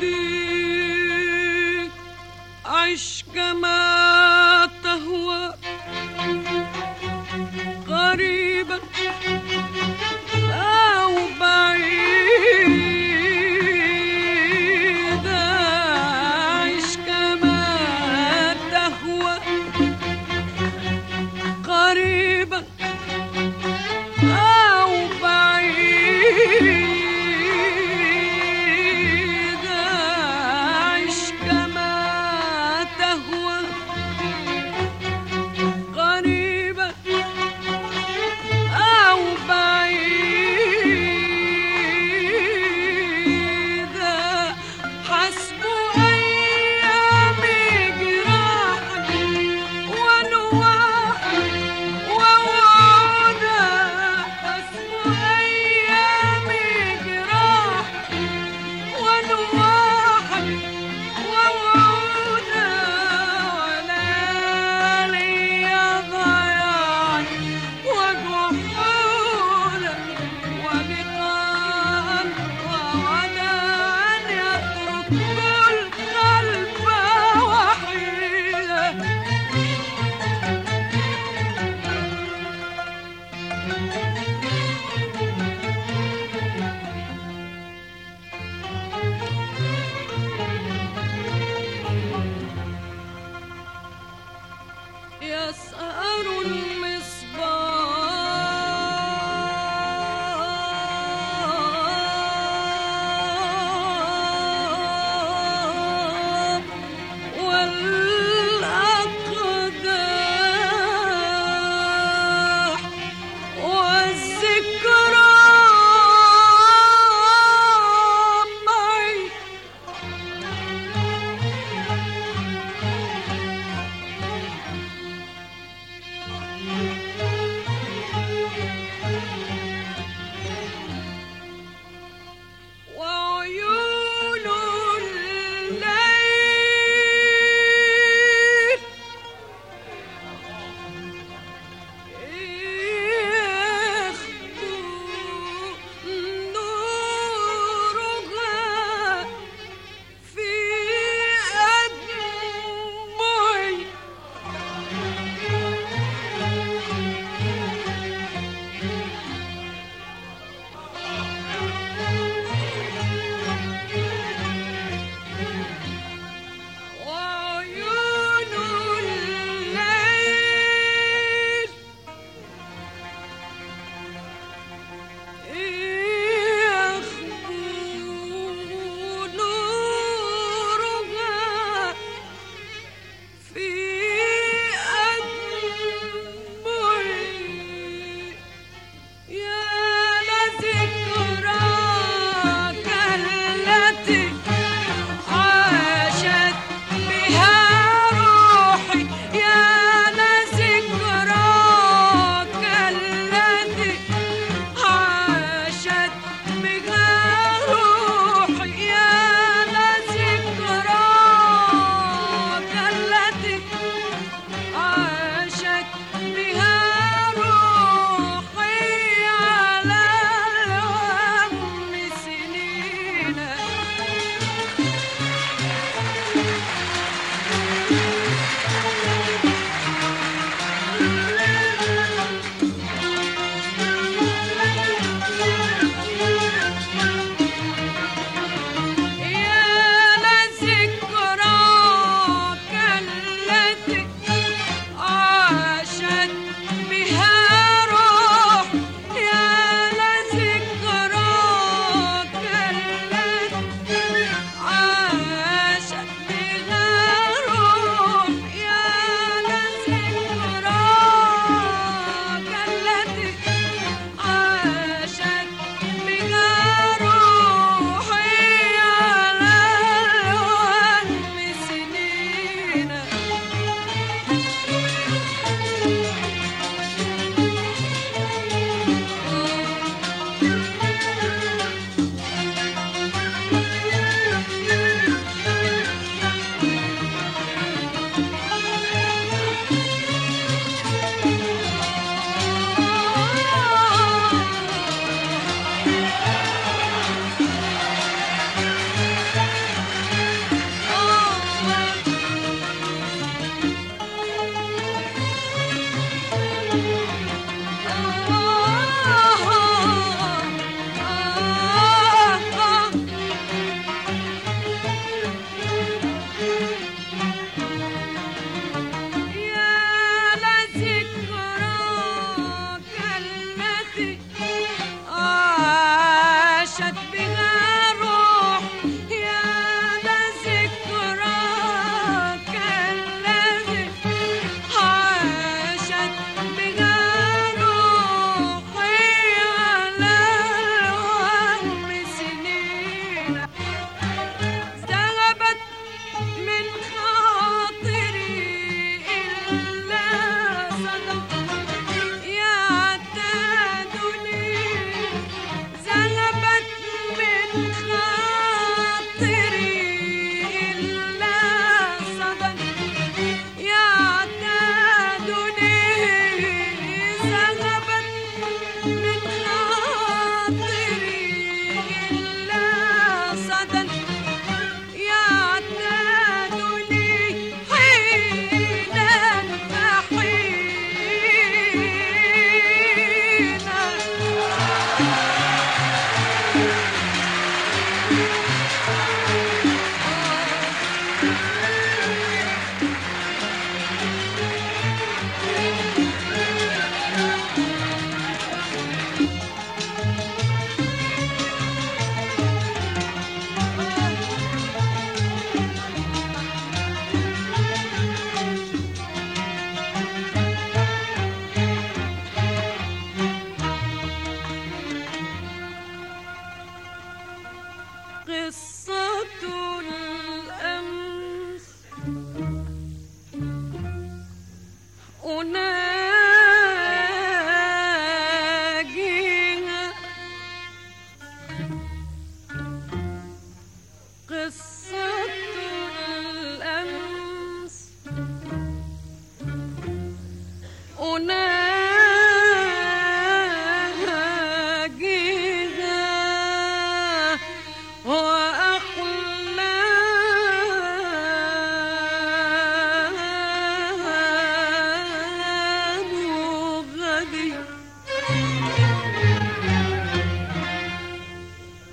büyük aşkıma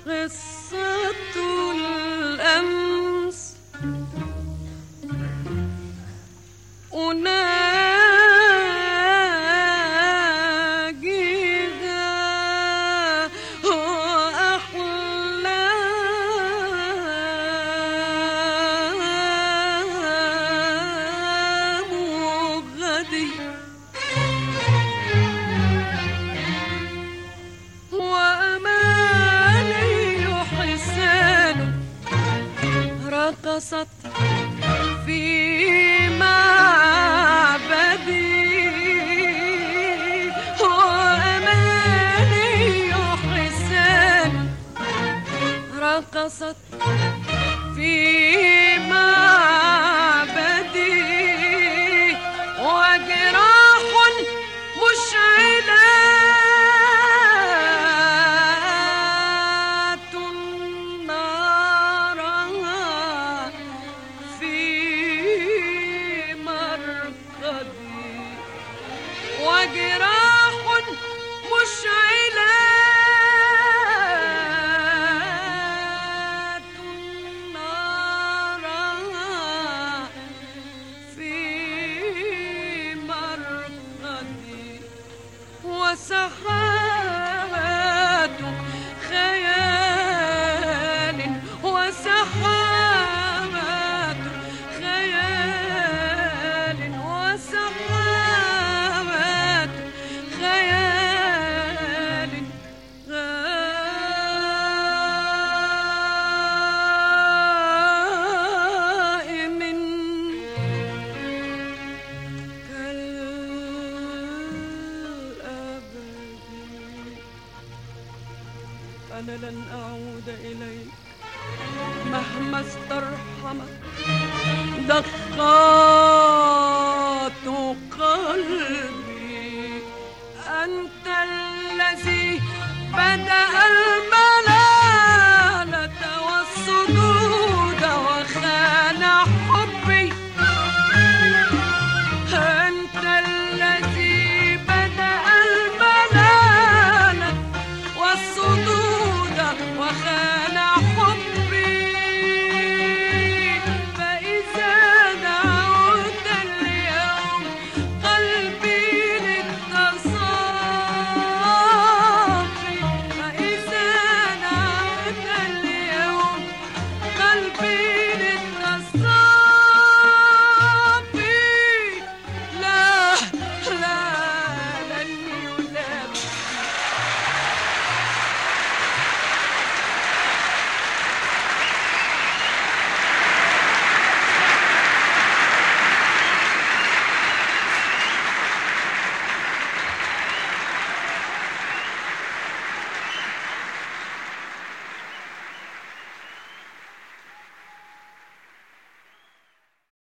presse.